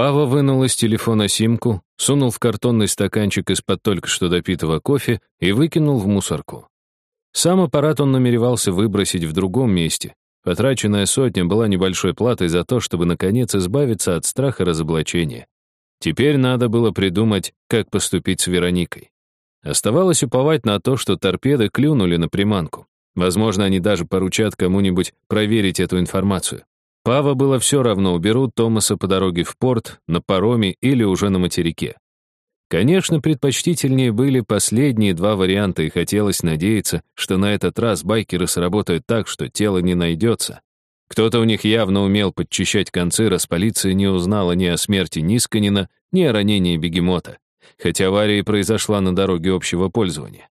Пава вынул из телефона симку, сунул в картонный стаканчик из-под только что допитого кофе и выкинул в мусорку. Сам аппарат он намеревался выбросить в другом месте. Потраченная сотня была небольшой платой за то, чтобы, наконец, избавиться от страха разоблачения. Теперь надо было придумать, как поступить с Вероникой. Оставалось уповать на то, что торпеды клюнули на приманку. Возможно, они даже поручат кому-нибудь проверить эту информацию. Пава было все равно, уберут Томаса по дороге в порт, на пароме или уже на материке. Конечно, предпочтительнее были последние два варианта, и хотелось надеяться, что на этот раз байкеры сработают так, что тело не найдется. Кто-то у них явно умел подчищать концы, раз полиция не узнала ни о смерти Нисканина, ни о ранении бегемота, хотя авария произошла на дороге общего пользования.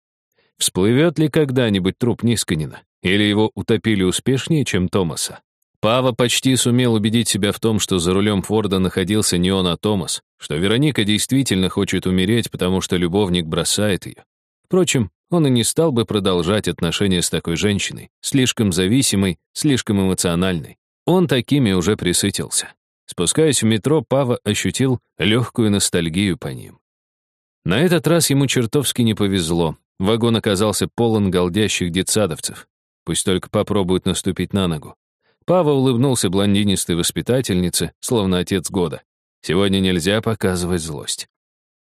Всплывет ли когда-нибудь труп Нисканина? Или его утопили успешнее, чем Томаса? Пава почти сумел убедить себя в том, что за рулем Форда находился не он, а Томас, что Вероника действительно хочет умереть, потому что любовник бросает ее. Впрочем, он и не стал бы продолжать отношения с такой женщиной, слишком зависимой, слишком эмоциональной. Он такими уже присытился. Спускаясь в метро, Пава ощутил легкую ностальгию по ним. На этот раз ему чертовски не повезло. Вагон оказался полон голдящих детсадовцев. Пусть только попробуют наступить на ногу. Пава улыбнулся блондинистой воспитательнице, словно отец года. Сегодня нельзя показывать злость.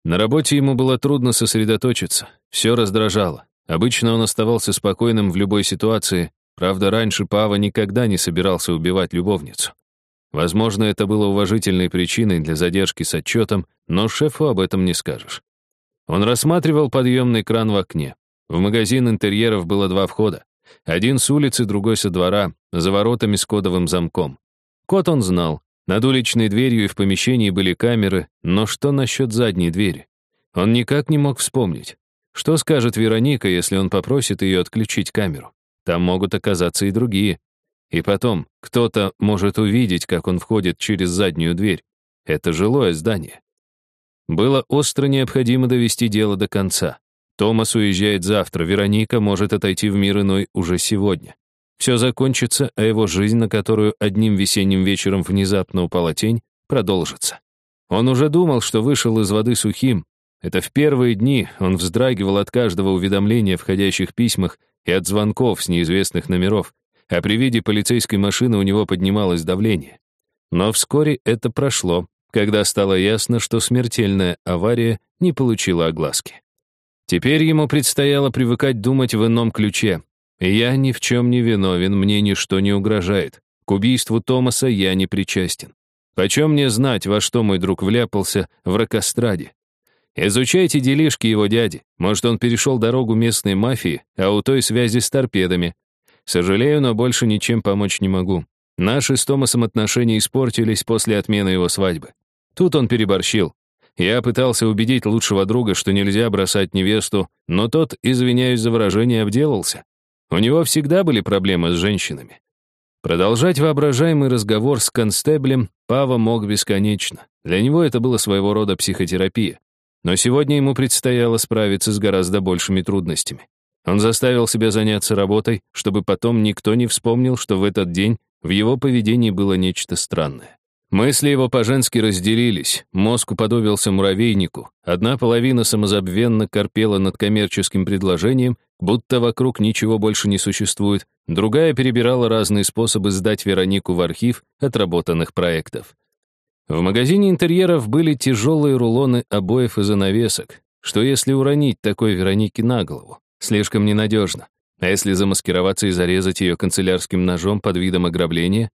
На работе ему было трудно сосредоточиться, все раздражало. Обычно он оставался спокойным в любой ситуации, правда, раньше Пава никогда не собирался убивать любовницу. Возможно, это было уважительной причиной для задержки с отчетом, но шефу об этом не скажешь. Он рассматривал подъемный кран в окне. В магазин интерьеров было два входа. Один с улицы, другой со двора, за воротами с кодовым замком. Код он знал. Над уличной дверью и в помещении были камеры, но что насчет задней двери? Он никак не мог вспомнить. Что скажет Вероника, если он попросит ее отключить камеру? Там могут оказаться и другие. И потом, кто-то может увидеть, как он входит через заднюю дверь. Это жилое здание. Было остро необходимо довести дело до конца. Томас уезжает завтра, Вероника может отойти в мир иной уже сегодня. Все закончится, а его жизнь, на которую одним весенним вечером внезапно упала тень, продолжится. Он уже думал, что вышел из воды сухим. Это в первые дни он вздрагивал от каждого уведомления о входящих письмах и от звонков с неизвестных номеров, а при виде полицейской машины у него поднималось давление. Но вскоре это прошло, когда стало ясно, что смертельная авария не получила огласки. Теперь ему предстояло привыкать думать в ином ключе. Я ни в чем не виновен, мне ничто не угрожает. К убийству Томаса я не причастен. Почем мне знать, во что мой друг вляпался в ракостраде? Изучайте делишки его дяди. Может, он перешел дорогу местной мафии, а у той связи с торпедами. Сожалею, но больше ничем помочь не могу. Наши с Томасом отношения испортились после отмены его свадьбы. Тут он переборщил. Я пытался убедить лучшего друга, что нельзя бросать невесту, но тот, извиняюсь за выражение, обделался. У него всегда были проблемы с женщинами. Продолжать воображаемый разговор с констеблем Пава мог бесконечно. Для него это было своего рода психотерапия. Но сегодня ему предстояло справиться с гораздо большими трудностями. Он заставил себя заняться работой, чтобы потом никто не вспомнил, что в этот день в его поведении было нечто странное. Мысли его по-женски разделились, мозг уподобился муравейнику. Одна половина самозабвенно корпела над коммерческим предложением, будто вокруг ничего больше не существует, другая перебирала разные способы сдать Веронику в архив отработанных проектов. В магазине интерьеров были тяжелые рулоны обоев и занавесок. Что если уронить такой Веронике на голову? Слишком ненадежно. А если замаскироваться и зарезать ее канцелярским ножом под видом ограбления?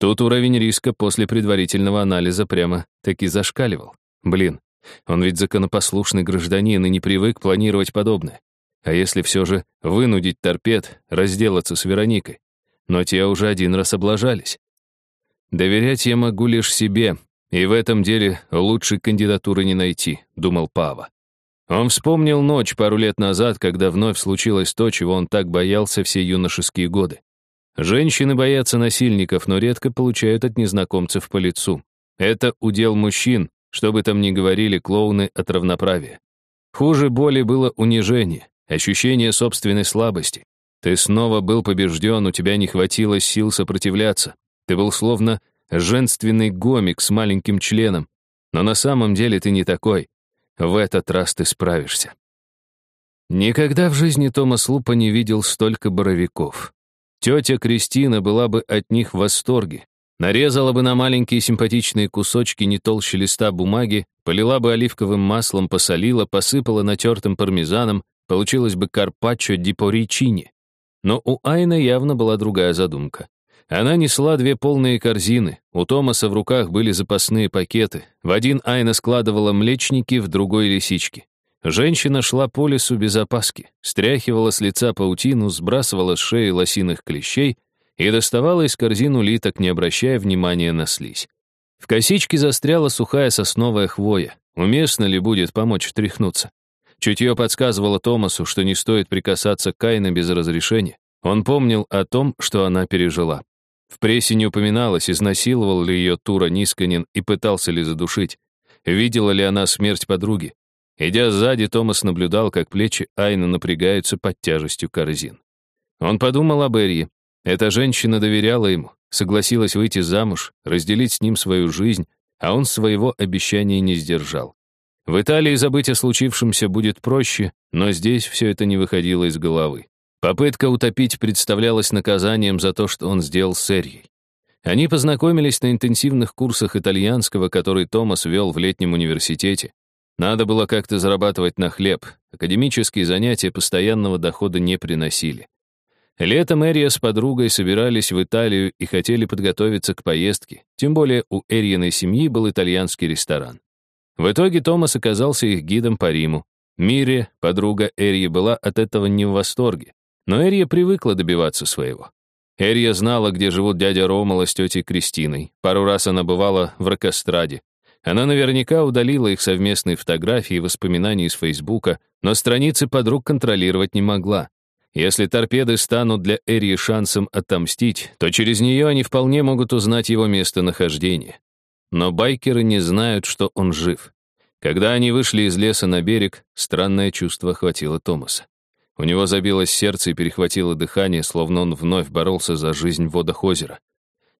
Тут уровень риска после предварительного анализа прямо таки зашкаливал. Блин, он ведь законопослушный гражданин и не привык планировать подобное. А если все же вынудить торпед, разделаться с Вероникой? Но те уже один раз облажались. Доверять я могу лишь себе, и в этом деле лучшей кандидатуры не найти, думал Пава. Он вспомнил ночь пару лет назад, когда вновь случилось то, чего он так боялся все юношеские годы. Женщины боятся насильников, но редко получают от незнакомцев по лицу. Это удел мужчин, что бы там ни говорили клоуны от равноправия. Хуже боли было унижение, ощущение собственной слабости. Ты снова был побежден, у тебя не хватило сил сопротивляться. Ты был словно женственный гомик с маленьким членом, Но на самом деле ты не такой. В этот раз ты справишься. Никогда в жизни Томас Лупа не видел столько боровиков. Тетя Кристина была бы от них в восторге. Нарезала бы на маленькие симпатичные кусочки не толще листа бумаги, полила бы оливковым маслом, посолила, посыпала натертым пармезаном, получилось бы карпаччо ди поричини. Но у Айна явно была другая задумка. Она несла две полные корзины, у Томаса в руках были запасные пакеты. В один Айна складывала млечники, в другой — лисички. Женщина шла по лесу без опаски, стряхивала с лица паутину, сбрасывала с шеи лосиных клещей и доставала из корзин улиток, не обращая внимания на слизь. В косичке застряла сухая сосновая хвоя. Уместно ли будет помочь тряхнуться? Чутье подсказывало Томасу, что не стоит прикасаться к Кайна без разрешения. Он помнил о том, что она пережила. В прессе не упоминалось, изнасиловал ли ее Тура Нисканин и пытался ли задушить. Видела ли она смерть подруги? Идя сзади, Томас наблюдал, как плечи Айна напрягаются под тяжестью корзин. Он подумал об Эрье. Эта женщина доверяла ему, согласилась выйти замуж, разделить с ним свою жизнь, а он своего обещания не сдержал. В Италии забыть о случившемся будет проще, но здесь все это не выходило из головы. Попытка утопить представлялась наказанием за то, что он сделал с Эрьей. Они познакомились на интенсивных курсах итальянского, который Томас вел в летнем университете. Надо было как-то зарабатывать на хлеб. Академические занятия постоянного дохода не приносили. Летом Эрия с подругой собирались в Италию и хотели подготовиться к поездке, тем более у Эрииной семьи был итальянский ресторан. В итоге Томас оказался их гидом по Риму. Мире, подруга Эрии, была от этого не в восторге, но Эрия привыкла добиваться своего. Эрия знала, где живут дядя Ромала с тетей Кристиной. Пару раз она бывала в Рокостраде. Она наверняка удалила их совместные фотографии и воспоминания из Фейсбука, но страницы подруг контролировать не могла. Если торпеды станут для Эрии шансом отомстить, то через нее они вполне могут узнать его местонахождение. Но байкеры не знают, что он жив. Когда они вышли из леса на берег, странное чувство охватило Томаса. У него забилось сердце и перехватило дыхание, словно он вновь боролся за жизнь в водах озера.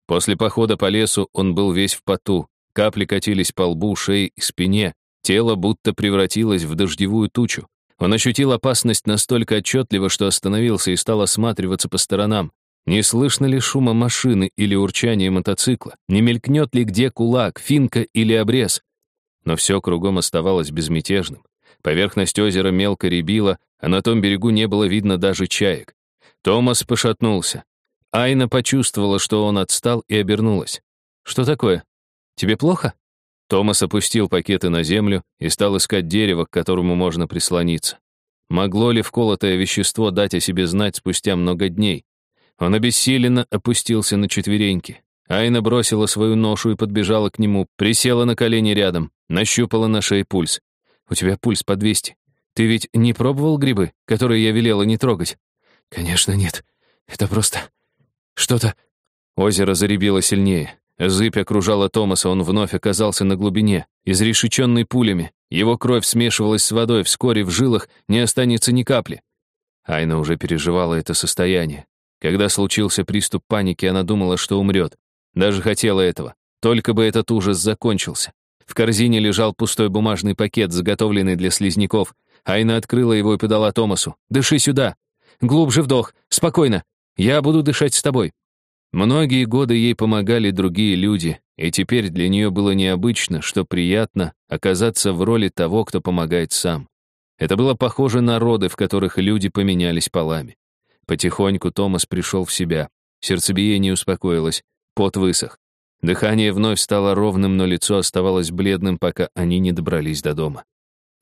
После похода по лесу он был весь в поту, Капли катились по лбу, шее и спине. Тело будто превратилось в дождевую тучу. Он ощутил опасность настолько отчетливо, что остановился и стал осматриваться по сторонам. Не слышно ли шума машины или урчания мотоцикла? Не мелькнет ли где кулак, финка или обрез? Но все кругом оставалось безмятежным. Поверхность озера мелко рябила, а на том берегу не было видно даже чаек. Томас пошатнулся. Айна почувствовала, что он отстал, и обернулась. «Что такое?» «Тебе плохо?» Томас опустил пакеты на землю и стал искать дерево, к которому можно прислониться. Могло ли вколотое вещество дать о себе знать спустя много дней? Он обессиленно опустился на четвереньки. Айна бросила свою ношу и подбежала к нему, присела на колени рядом, нащупала на шее пульс. «У тебя пульс по 200. Ты ведь не пробовал грибы, которые я велела не трогать?» «Конечно нет. Это просто... что-то...» Озеро заребило сильнее. Зыбь окружала Томаса, он вновь оказался на глубине, изрешеченный пулями. Его кровь смешивалась с водой, вскоре в жилах не останется ни капли. Айна уже переживала это состояние. Когда случился приступ паники, она думала, что умрет. Даже хотела этого. Только бы этот ужас закончился. В корзине лежал пустой бумажный пакет, заготовленный для слизняков. Айна открыла его и подала Томасу. «Дыши сюда! Глубже вдох! Спокойно! Я буду дышать с тобой!» Многие годы ей помогали другие люди, и теперь для нее было необычно, что приятно оказаться в роли того, кто помогает сам. Это было похоже на роды, в которых люди поменялись полами. Потихоньку Томас пришел в себя. Сердцебиение успокоилось, пот высох. Дыхание вновь стало ровным, но лицо оставалось бледным, пока они не добрались до дома.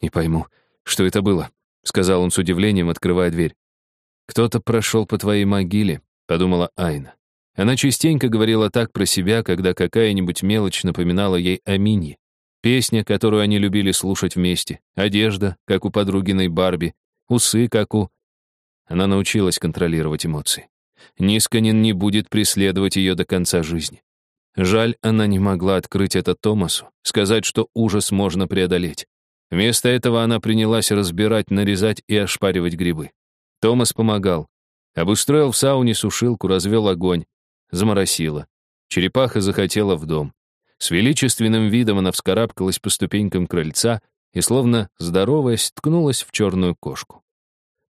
«Не пойму, что это было?» — сказал он с удивлением, открывая дверь. «Кто-то прошел по твоей могиле», — подумала Айна. Она частенько говорила так про себя, когда какая-нибудь мелочь напоминала ей о Минье. Песня, которую они любили слушать вместе, одежда, как у подругиной Барби, усы, как у... Она научилась контролировать эмоции. Нисканин не будет преследовать ее до конца жизни. Жаль, она не могла открыть это Томасу, сказать, что ужас можно преодолеть. Вместо этого она принялась разбирать, нарезать и ошпаривать грибы. Томас помогал. Обустроил в сауне сушилку, развел огонь, Заморосило. Черепаха захотела в дом. С величественным видом она вскарабкалась по ступенькам крыльца и, словно здороваясь, ткнулась в черную кошку.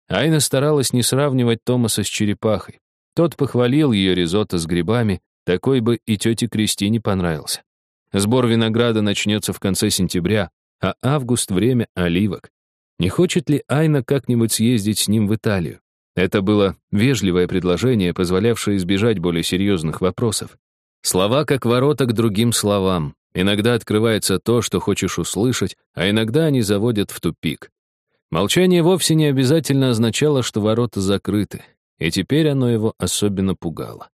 Айна старалась не сравнивать Томаса с черепахой. Тот похвалил ее ризотто с грибами, такой бы и тете Кристине понравился. Сбор винограда начнется в конце сентября, а август — время оливок. Не хочет ли Айна как-нибудь съездить с ним в Италию? Это было вежливое предложение, позволявшее избежать более серьезных вопросов. Слова как ворота к другим словам. Иногда открывается то, что хочешь услышать, а иногда они заводят в тупик. Молчание вовсе не обязательно означало, что ворота закрыты, и теперь оно его особенно пугало.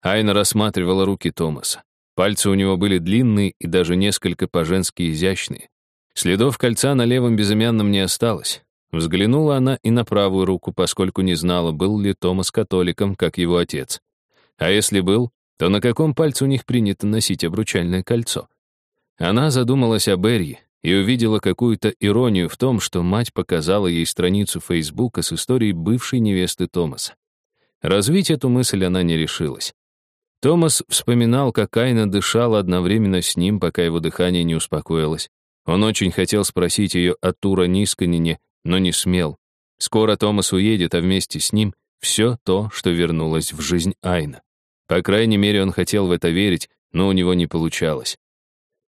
Айна рассматривала руки Томаса. Пальцы у него были длинные и даже несколько по-женски изящные. Следов кольца на левом безымянном не осталось. Взглянула она и на правую руку, поскольку не знала, был ли Томас католиком, как его отец. А если был, то на каком пальце у них принято носить обручальное кольцо? Она задумалась о Берри, и увидела какую-то иронию в том, что мать показала ей страницу Фейсбука с историей бывшей невесты Томаса. Развить эту мысль она не решилась. Томас вспоминал, как Айна дышала одновременно с ним, пока его дыхание не успокоилось. Он очень хотел спросить ее о Тура Нисканине, но не смел. Скоро Томас уедет, а вместе с ним все то, что вернулось в жизнь Айна. По крайней мере, он хотел в это верить, но у него не получалось.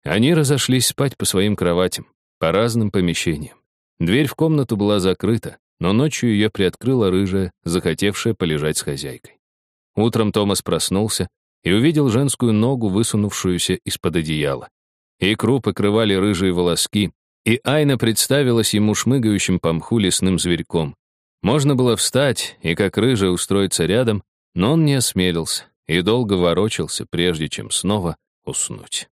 Они разошлись спать по своим кроватям, по разным помещениям. Дверь в комнату была закрыта, но ночью ее приоткрыла рыжая, захотевшая полежать с хозяйкой. Утром Томас проснулся и увидел женскую ногу, высунувшуюся из-под одеяла. Икру покрывали рыжие волоски, и Айна представилась ему шмыгающим по мху лесным зверьком. Можно было встать и, как рыжая, устроиться рядом, но он не осмелился и долго ворочался, прежде чем снова уснуть.